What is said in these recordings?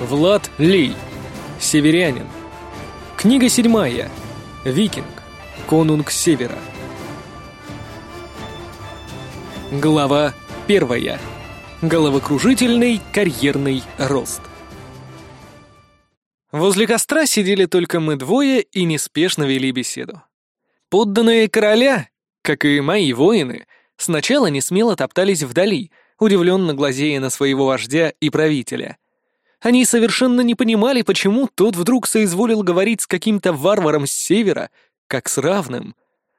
Влад Лей. Северянин. Книга седьмая. Викинг. Конунг Севера. Глава первая. Головокружительный карьерный рост. Возле костра сидели только мы двое и неспешно вели беседу. Подданные короля, как и мои воины, сначала не смело топтались вдали, удивленно глазея на своего вождя и правителя — они совершенно не понимали, почему тот вдруг соизволил говорить с каким-то варваром с севера, как с равным.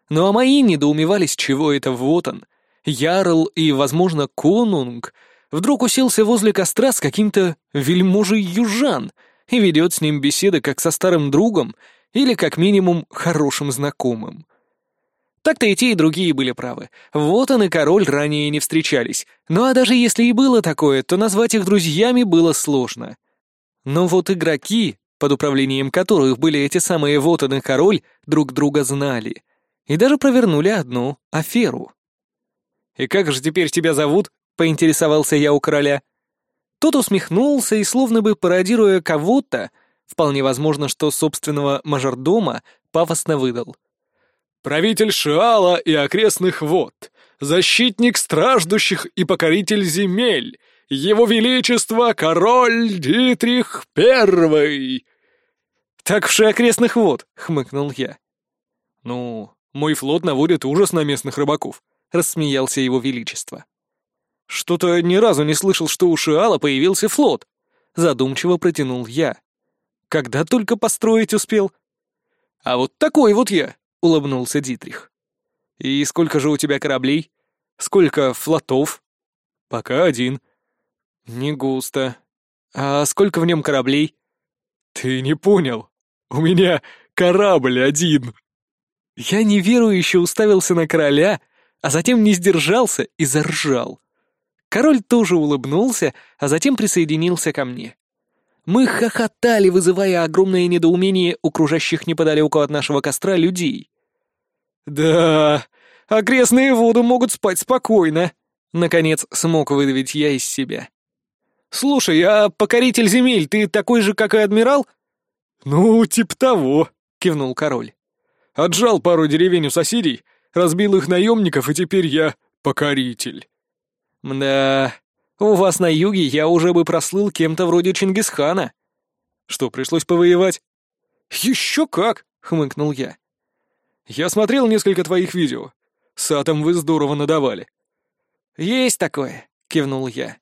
Ну а мои недоумевались, чего это вот он. Ярл и, возможно, конунг вдруг уселся возле костра с каким-то вельможей южан и ведет с ним беседы как со старым другом или, как минимум, хорошим знакомым. Так-то и те, и другие были правы. Вот он и король ранее не встречались. Ну а даже если и было такое, то назвать их друзьями было сложно. Но вот игроки, под управлением которых были эти самые вот и король, друг друга знали. И даже провернули одну аферу. «И как же теперь тебя зовут?» — поинтересовался я у короля. Тот усмехнулся и, словно бы пародируя кого-то, вполне возможно, что собственного мажордома, пафосно выдал — правитель Шиала и окрестных вод, защитник страждущих и покоритель земель, его величество король Дитрих Первый!» «Так уж и окрестных вод», — хмыкнул я. «Ну, мой флот наводит ужас на местных рыбаков», — рассмеялся его величество. «Что-то ни разу не слышал, что у Шиала появился флот», — задумчиво протянул я. «Когда только построить успел?» «А вот такой вот я», улыбнулся Дитрих. «И сколько же у тебя кораблей? Сколько флотов?» «Пока один». «Не густо. А сколько в нем кораблей?» «Ты не понял. У меня корабль один». Я неверующе уставился на короля, а затем не сдержался и заржал. Король тоже улыбнулся, а затем присоединился ко мне. Мы хохотали, вызывая огромное недоумение у кружащих неподалеку от нашего костра людей. «Да, окрестные воды могут спать спокойно», — наконец смог выдавить я из себя. «Слушай, а покоритель земель, ты такой же, как и адмирал?» «Ну, типа того», — кивнул король. «Отжал пару деревень у соседей, разбил их наемников, и теперь я покоритель». «Да, у вас на юге я уже бы прослыл кем-то вроде Чингисхана». «Что, пришлось повоевать?» «Еще как!» — хмыкнул я. Я смотрел несколько твоих видео. С Атом вы здорово надавали». «Есть такое», — кивнул я.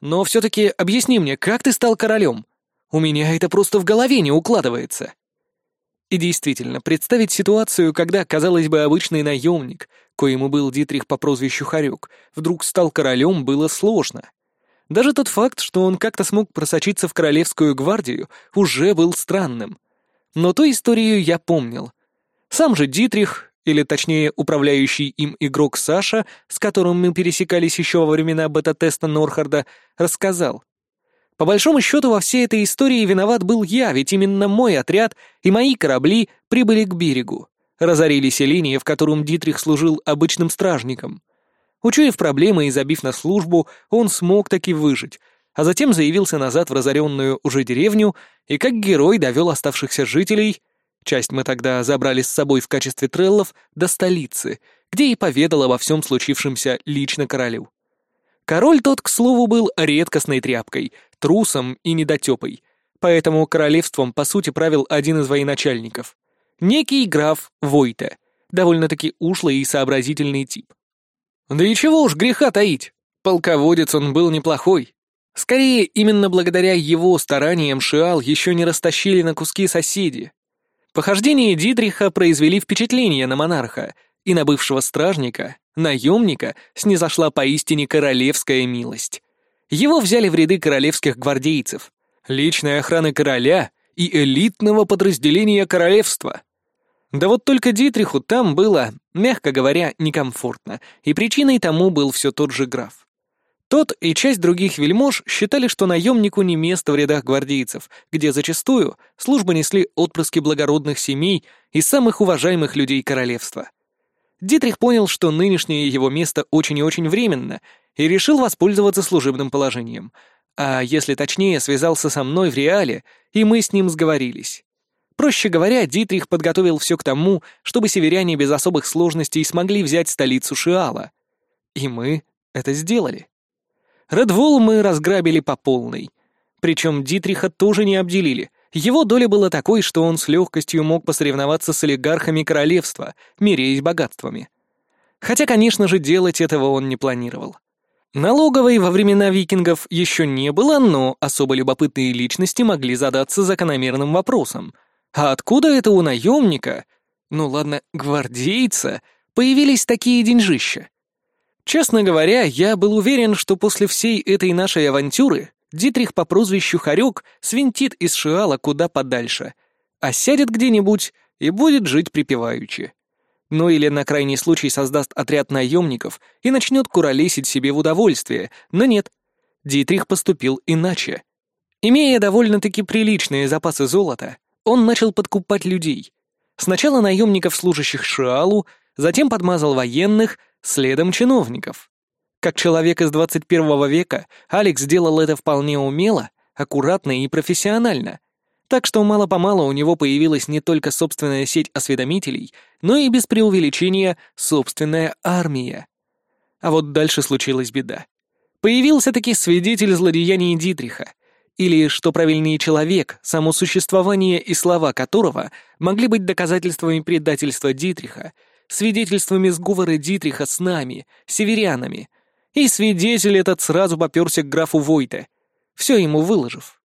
«Но все-таки объясни мне, как ты стал королем? У меня это просто в голове не укладывается». И действительно, представить ситуацию, когда, казалось бы, обычный наемник, коему был Дитрих по прозвищу Харек, вдруг стал королем, было сложно. Даже тот факт, что он как-то смог просочиться в Королевскую гвардию, уже был странным. Но ту историю я помнил, сам же Дитрих, или точнее управляющий им игрок Саша, с которым мы пересекались еще во времена бета-теста Норхарда, рассказал. По большому счету во всей этой истории виноват был я, ведь именно мой отряд и мои корабли прибыли к берегу, разорили селение, в котором Дитрих служил обычным стражником. Учуяв проблемы и забив на службу, он смог таки выжить, а затем заявился назад в разоренную уже деревню и как герой довел оставшихся жителей — Часть мы тогда забрали с собой в качестве треллов до столицы, где и поведал обо всем случившемся лично королю. Король тот, к слову, был редкостной тряпкой, трусом и недотепой, поэтому королевством, по сути, правил один из военачальников. Некий граф Войта, довольно-таки ушлый и сообразительный тип. Да и чего уж греха таить, полководец он был неплохой. Скорее, именно благодаря его стараниям Шиал еще не растащили на куски соседи, Похождения Дидриха произвели впечатление на монарха, и на бывшего стражника, наемника, снизошла поистине королевская милость. Его взяли в ряды королевских гвардейцев, личной охраны короля и элитного подразделения королевства. Да вот только Дитриху там было, мягко говоря, некомфортно, и причиной тому был все тот же граф. Тот и часть других вельмож считали, что наемнику не место в рядах гвардейцев, где зачастую службы несли отпрыски благородных семей и самых уважаемых людей королевства. Дитрих понял, что нынешнее его место очень и очень временно, и решил воспользоваться служебным положением. А если точнее, связался со мной в реале, и мы с ним сговорились. Проще говоря, Дитрих подготовил все к тому, чтобы северяне без особых сложностей смогли взять столицу Шиала. И мы это сделали. Редвол мы разграбили по полной. Причем Дитриха тоже не обделили. Его доля была такой, что он с легкостью мог посоревноваться с олигархами королевства, меряясь богатствами. Хотя, конечно же, делать этого он не планировал. Налоговой во времена викингов еще не было, но особо любопытные личности могли задаться закономерным вопросом. А откуда это у наемника, ну ладно, гвардейца, появились такие деньжища? Честно говоря, я был уверен, что после всей этой нашей авантюры Дитрих по прозвищу Харек свинтит из Шиала куда подальше, а сядет где-нибудь и будет жить припеваючи. Ну или на крайний случай создаст отряд наемников и начнет куролесить себе в удовольствие, но нет. Дитрих поступил иначе. Имея довольно-таки приличные запасы золота, он начал подкупать людей. Сначала наемников, служащих Шиалу, затем подмазал военных, следом чиновников. Как человек из 21 века, Алекс сделал это вполне умело, аккуратно и профессионально. Так что мало-помалу у него появилась не только собственная сеть осведомителей, но и без преувеличения собственная армия. А вот дальше случилась беда. Появился таки свидетель злодеяний Дитриха, или, что правильнее, человек, само существование и слова которого могли быть доказательствами предательства Дитриха свидетельствами сговора Дитриха с нами, северянами. И свидетель этот сразу поперся к графу Войте, все ему выложив.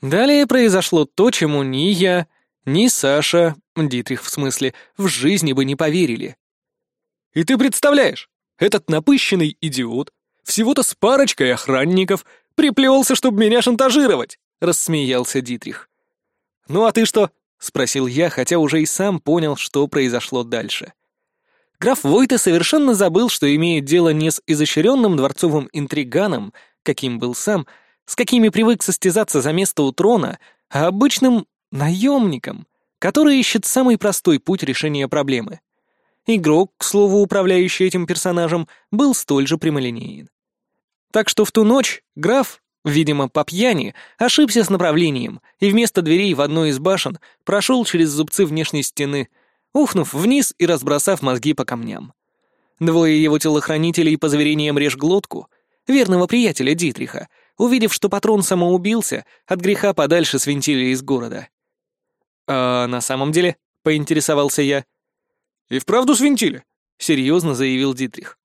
Далее произошло то, чему ни я, ни Саша, Дитрих в смысле, в жизни бы не поверили. «И ты представляешь, этот напыщенный идиот, всего-то с парочкой охранников, приплелся, чтобы меня шантажировать!» — рассмеялся Дитрих. «Ну а ты что?» — спросил я, хотя уже и сам понял, что произошло дальше. Граф Войта совершенно забыл, что имеет дело не с изощренным дворцовым интриганом, каким был сам, с какими привык состязаться за место у трона, а обычным наемником, который ищет самый простой путь решения проблемы. Игрок, к слову, управляющий этим персонажем, был столь же прямолинеен. Так что в ту ночь граф, видимо, по пьяни, ошибся с направлением и вместо дверей в одной из башен прошел через зубцы внешней стены — ухнув вниз и разбросав мозги по камням. Двое его телохранителей по заверениям режь глотку, верного приятеля Дитриха, увидев, что патрон самоубился, от греха подальше свинтили из города. «А на самом деле?» — поинтересовался я. «И вправду свинтили», — серьезно заявил Дитрих.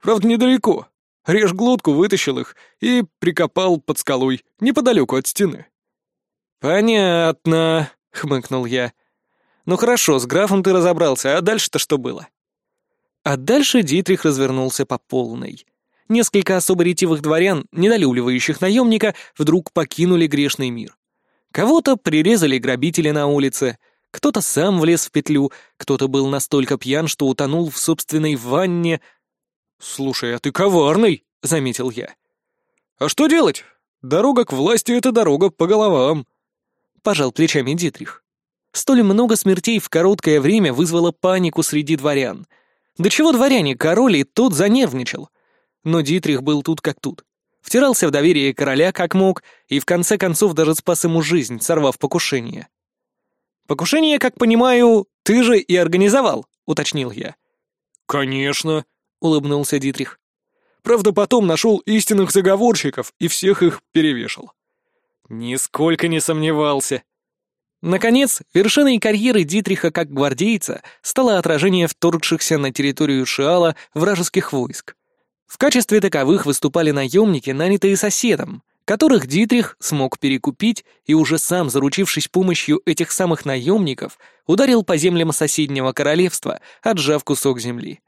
«Правда, недалеко. Режь глотку, вытащил их и прикопал под скалой, неподалеку от стены». «Понятно», — хмыкнул я. Ну хорошо, с графом ты разобрался, а дальше-то что было? А дальше Дитрих развернулся по полной. Несколько особо ретивых дворян, недолюбливающих наемника, вдруг покинули грешный мир. Кого-то прирезали грабители на улице, кто-то сам влез в петлю, кто-то был настолько пьян, что утонул в собственной ванне. «Слушай, а ты коварный!» — заметил я. «А что делать? Дорога к власти — это дорога по головам!» — пожал плечами Дитрих. Столь много смертей в короткое время вызвало панику среди дворян. До чего дворяне, король и тот занервничал. Но Дитрих был тут как тут. Втирался в доверие короля как мог и в конце концов даже спас ему жизнь, сорвав покушение. «Покушение, как понимаю, ты же и организовал», — уточнил я. «Конечно», — улыбнулся Дитрих. «Правда, потом нашел истинных заговорщиков и всех их перевешал». «Нисколько не сомневался», Наконец, вершиной карьеры Дитриха как гвардейца стало отражение вторгшихся на территорию Шиала вражеских войск. В качестве таковых выступали наемники, нанятые соседом, которых Дитрих смог перекупить и уже сам, заручившись помощью этих самых наемников, ударил по землям соседнего королевства, отжав кусок земли.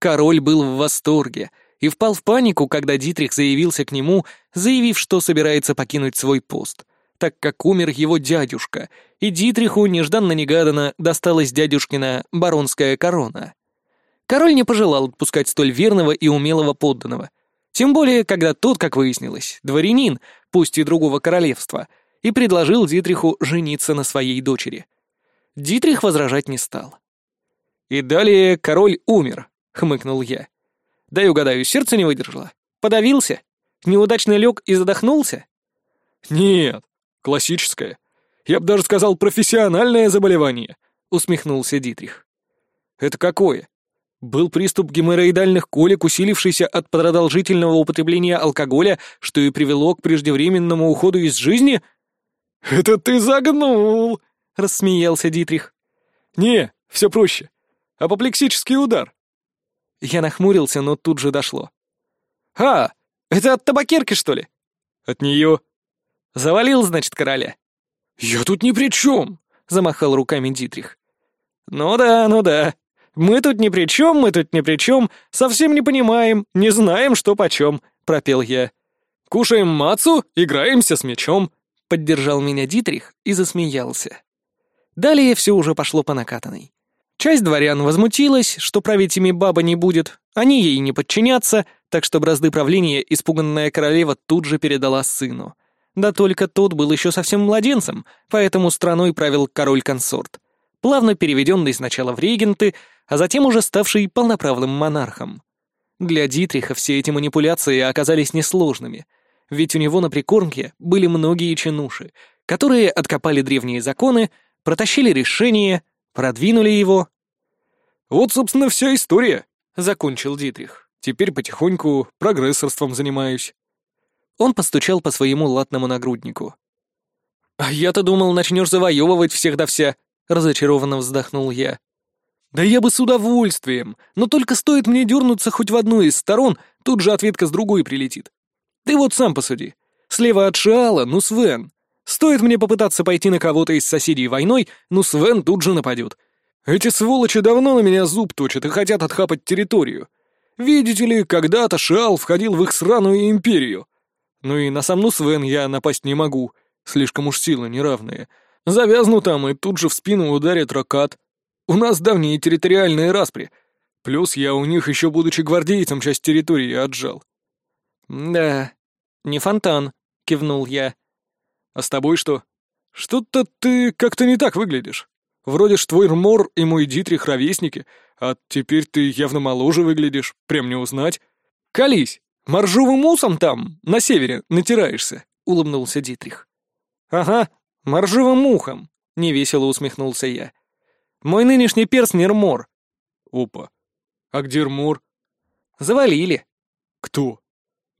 Король был в восторге и впал в панику, когда Дитрих заявился к нему, заявив, что собирается покинуть свой пост — так как умер его дядюшка, и Дитриху нежданно-негаданно досталась дядюшкина баронская корона. Король не пожелал отпускать столь верного и умелого подданного, тем более, когда тот, как выяснилось, дворянин, пусть и другого королевства, и предложил Дитриху жениться на своей дочери. Дитрих возражать не стал. «И далее король умер», — хмыкнул я. «Дай угадаю, сердце не выдержало? Подавился? Неудачно лег и задохнулся?» «Нет, Классическое. Я бы даже сказал, профессиональное заболевание», — усмехнулся Дитрих. «Это какое?» «Был приступ геморроидальных колик, усилившийся от продолжительного употребления алкоголя, что и привело к преждевременному уходу из жизни?» «Это ты загнул!» — рассмеялся Дитрих. «Не, все проще. Апоплексический удар». Я нахмурился, но тут же дошло. «А, это от табакерки, что ли?» «От нее», Завалил, значит, короля?» «Я тут ни при чем!» — замахал руками Дитрих. «Ну да, ну да. Мы тут ни при чем, мы тут ни при чем, совсем не понимаем, не знаем, что почем», — пропел я. «Кушаем мацу, играемся с мечом», — поддержал меня Дитрих и засмеялся. Далее все уже пошло по накатанной. Часть дворян возмутилась, что править ими баба не будет, они ей не подчинятся, так что бразды правления испуганная королева тут же передала сыну — да только тот был еще совсем младенцем, поэтому страной правил король-консорт, плавно переведенный сначала в регенты, а затем уже ставший полноправным монархом. Для Дитриха все эти манипуляции оказались несложными, ведь у него на прикормке были многие чинуши, которые откопали древние законы, протащили решение, продвинули его. «Вот, собственно, вся история», — закончил Дитрих. «Теперь потихоньку прогрессорством занимаюсь. Он постучал по своему латному нагруднику. «А я-то думал, начнешь завоевывать всех да вся!» — разочарованно вздохнул я. «Да я бы с удовольствием, но только стоит мне дернуться хоть в одну из сторон, тут же ответка с другой прилетит. Ты вот сам посуди. Слева от Шиала, ну Свен. Стоит мне попытаться пойти на кого-то из соседей войной, ну Свен тут же нападет. Эти сволочи давно на меня зуб точат и хотят отхапать территорию. Видите ли, когда-то Шиал входил в их сраную империю. Ну и на самну Свен я напасть не могу, слишком уж силы неравные. Завязну там и тут же в спину ударит ракат. У нас давние территориальные распри. Плюс я у них еще, будучи гвардейцем, часть территории отжал. «Да, не фонтан», — кивнул я. «А с тобой что? Что-то ты как-то не так выглядишь. Вроде ж твой Рмор и мой Дитрих ровесники, а теперь ты явно моложе выглядишь, прям не узнать. Колись!» «Моржовым усом там, на севере, натираешься», — улыбнулся Дитрих. «Ага, моржовым ухом», — невесело усмехнулся я. «Мой нынешний перс Нермор». «Опа! А где Рмор?» «Завалили». «Кто?»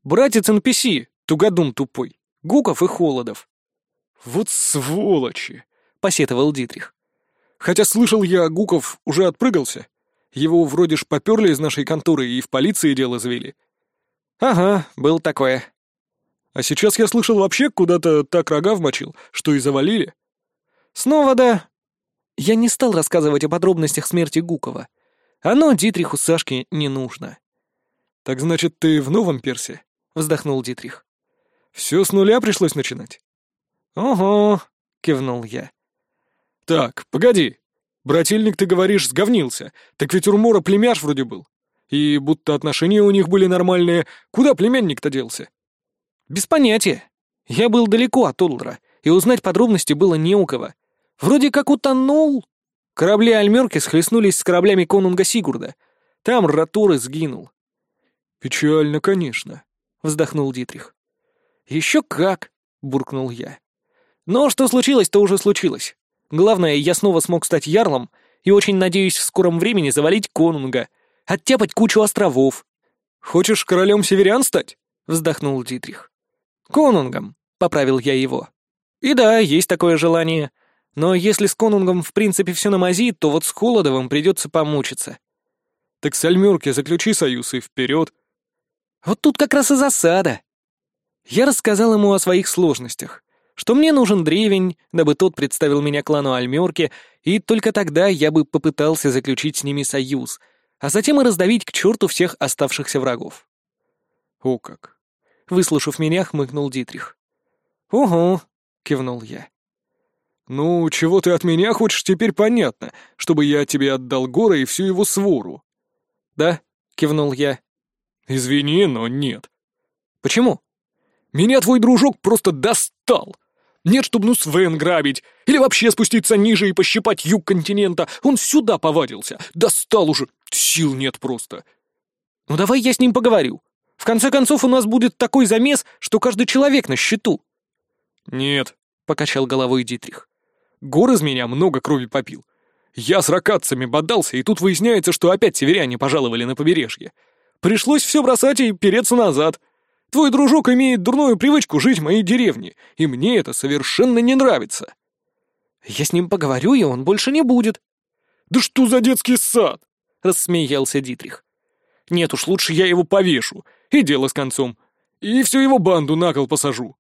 «Братец NPC, тугодум тупой, Гуков и Холодов». «Вот сволочи!» — посетовал Дитрих. «Хотя слышал я, Гуков уже отпрыгался. Его вроде ж попёрли из нашей конторы и в полиции дело завели. «Ага, был такое». «А сейчас я слышал, вообще куда-то так рога вмочил, что и завалили». «Снова да». Я не стал рассказывать о подробностях смерти Гукова. Оно Дитриху Сашке не нужно. «Так значит, ты в новом персе?» — вздохнул Дитрих. «Все с нуля пришлось начинать». «Ого!» — кивнул я. «Так, погоди. Брательник, ты говоришь, сговнился. Так ведь Урмора племяш вроде был. И будто отношения у них были нормальные. Куда племянник-то делся? Без понятия. Я был далеко от Улдра, и узнать подробности было не у кого. Вроде как утонул. Корабли Альмерки схлестнулись с кораблями конунга Сигурда. Там Ратуры сгинул. «Печально, конечно», — вздохнул Дитрих. «Еще как!» — буркнул я. «Но что случилось-то уже случилось. Главное, я снова смог стать ярлом и очень надеюсь в скором времени завалить конунга — оттяпать кучу островов». «Хочешь королем северян стать?» — вздохнул Дитрих. «Конунгом», — поправил я его. «И да, есть такое желание. Но если с Конунгом в принципе все на мази, то вот с Холодовым придется помучиться». «Так с Альмерки заключи союз и вперед. «Вот тут как раз и засада». Я рассказал ему о своих сложностях, что мне нужен древень, дабы тот представил меня клану Альмерки, и только тогда я бы попытался заключить с ними союз — а затем и раздавить к черту всех оставшихся врагов. «О как!» — выслушав меня, хмыкнул Дитрих. «Угу!» — кивнул я. «Ну, чего ты от меня хочешь, теперь понятно, чтобы я тебе отдал горы и всю его свору». «Да», — кивнул я. «Извини, но нет». «Почему?» «Меня твой дружок просто достал!» Нет, чтобы ну Свен грабить. Или вообще спуститься ниже и пощипать юг континента. Он сюда повадился. Достал уже. Сил нет просто. Ну давай я с ним поговорю. В конце концов, у нас будет такой замес, что каждый человек на счету. Нет, покачал головой Дитрих. Гор из меня много крови попил. Я с ракатцами бодался, и тут выясняется, что опять северяне пожаловали на побережье. Пришлось все бросать и переться назад. — Твой дружок имеет дурную привычку жить в моей деревне, и мне это совершенно не нравится». «Я с ним поговорю, и он больше не будет». «Да что за детский сад?» — рассмеялся Дитрих. «Нет уж, лучше я его повешу, и дело с концом. И всю его банду на кол посажу».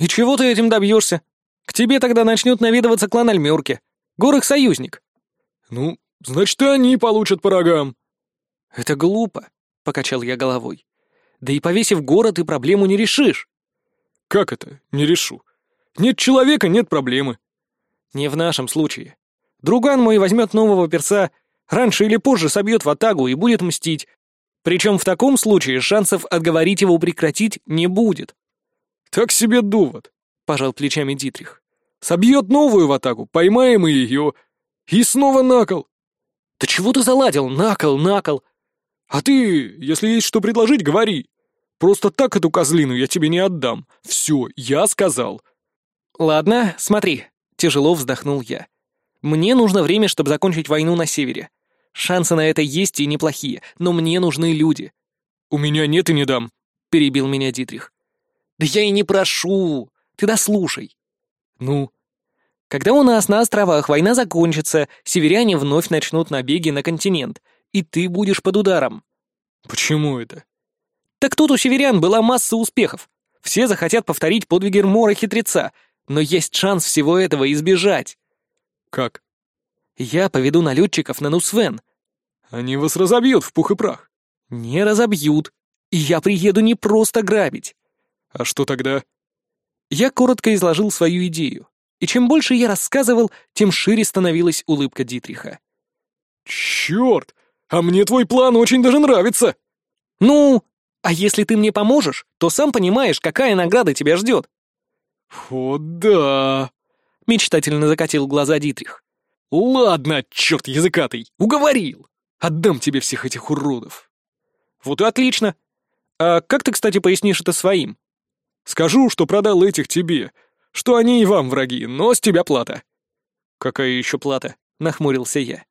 «И чего ты этим добьешься? К тебе тогда начнет наведываться клан Альмерки. Горых союзник». «Ну, значит, и они получат по рогам». «Это глупо», — покачал я головой. Да и повесив город, ты проблему не решишь. Как это? Не решу. Нет человека, нет проблемы. Не в нашем случае. Друган мой возьмет нового перца, раньше или позже собьет ватагу и будет мстить. Причем в таком случае шансов отговорить его прекратить не будет. Так себе довод, пожал плечами Дитрих. Собьет новую ватагу, поймаем и ее. И снова накол. Да чего ты заладил, накол, накол? «А ты, если есть что предложить, говори. Просто так эту козлину я тебе не отдам. Все, я сказал». «Ладно, смотри», — тяжело вздохнул я. «Мне нужно время, чтобы закончить войну на севере. Шансы на это есть и неплохие, но мне нужны люди». «У меня нет и не дам», — перебил меня Дитрих. «Да я и не прошу! Ты дослушай!» «Ну?» Когда у нас на островах война закончится, северяне вновь начнут набеги на континент, и ты будешь под ударом». «Почему это?» «Так тут у северян была масса успехов. Все захотят повторить подвиги Мора-хитреца, но есть шанс всего этого избежать». «Как?» «Я поведу налетчиков на Нусвен». «Они вас разобьют в пух и прах». «Не разобьют. И я приеду не просто грабить». «А что тогда?» Я коротко изложил свою идею, и чем больше я рассказывал, тем шире становилась улыбка Дитриха. «Черт! «А мне твой план очень даже нравится!» «Ну, а если ты мне поможешь, то сам понимаешь, какая награда тебя ждет!» «О, да!» — мечтательно закатил глаза Дитрих. «Ладно, черт языкатый, уговорил! Отдам тебе всех этих уродов!» «Вот и отлично! А как ты, кстати, пояснишь это своим?» «Скажу, что продал этих тебе, что они и вам враги, но с тебя плата». «Какая еще плата?» — нахмурился я.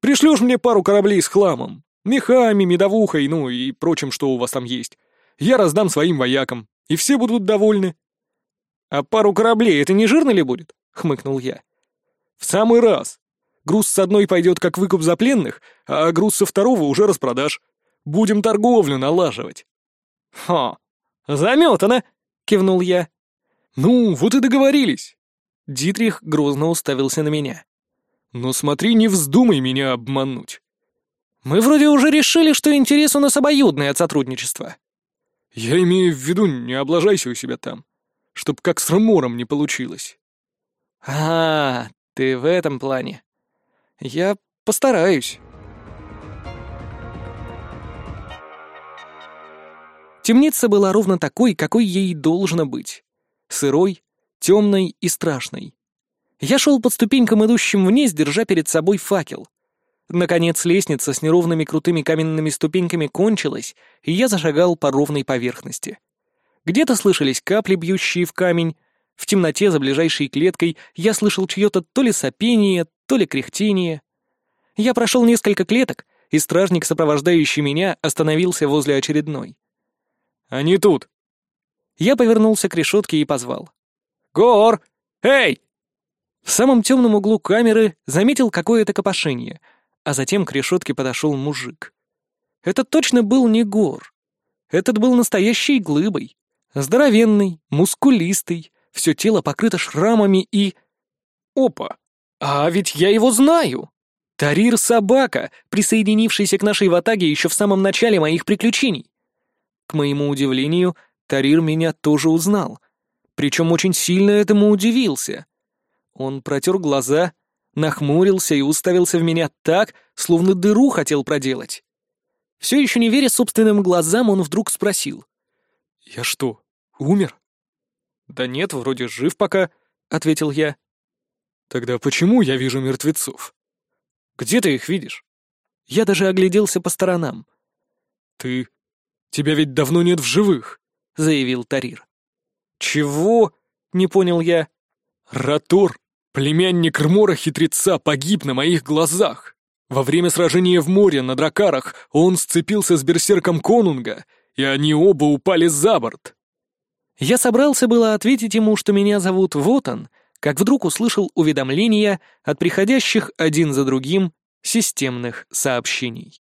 Пришлешь мне пару кораблей с хламом, мехами, медовухой, ну и прочим, что у вас там есть. Я раздам своим воякам, и все будут довольны». «А пару кораблей это не жирно ли будет?» — хмыкнул я. «В самый раз. Груз с одной пойдет как выкуп за пленных, а груз со второго уже распродаж. Будем торговлю налаживать». «Хо, заметано!» — кивнул я. «Ну, вот и договорились». Дитрих грозно уставился на меня. Но смотри, не вздумай меня обмануть. Мы вроде уже решили, что интерес у нас обоюдный от сотрудничества. Я имею в виду, не облажайся у себя там, чтоб как с Рамором не получилось. А, а, ты в этом плане. Я постараюсь. Темница была ровно такой, какой ей должно быть. Сырой, темной и страшной. Я шел по ступенькам, идущим вниз, держа перед собой факел. Наконец лестница с неровными крутыми каменными ступеньками кончилась, и я зашагал по ровной поверхности. Где-то слышались капли, бьющие в камень. В темноте за ближайшей клеткой я слышал чье-то то ли сопение, то ли кряхтение. Я прошел несколько клеток, и стражник, сопровождающий меня, остановился возле очередной. «Они тут!» Я повернулся к решетке и позвал. «Гор! Эй, в самом темном углу камеры заметил какое-то копошение, а затем к решетке подошел мужик. Это точно был не Гор. Этот был настоящей глыбой. Здоровенный, мускулистый, все тело покрыто шрамами и... Опа! А ведь я его знаю! Тарир Собака, присоединившийся к нашей ватаге еще в самом начале моих приключений. К моему удивлению, Тарир меня тоже узнал. Причем очень сильно этому удивился. Он протер глаза, нахмурился и уставился в меня так, словно дыру хотел проделать. Все еще не веря собственным глазам, он вдруг спросил. «Я что, умер?» «Да нет, вроде жив пока», — ответил я. «Тогда почему я вижу мертвецов?» «Где ты их видишь?» Я даже огляделся по сторонам. «Ты... Тебя ведь давно нет в живых», — заявил Тарир. «Чего?» — не понял я. «Ратор», Племянник Рмора-хитреца погиб на моих глазах. Во время сражения в море на дракарах он сцепился с берсерком Конунга, и они оба упали за борт. Я собрался было ответить ему, что меня зовут Вотан, как вдруг услышал уведомления от приходящих один за другим системных сообщений.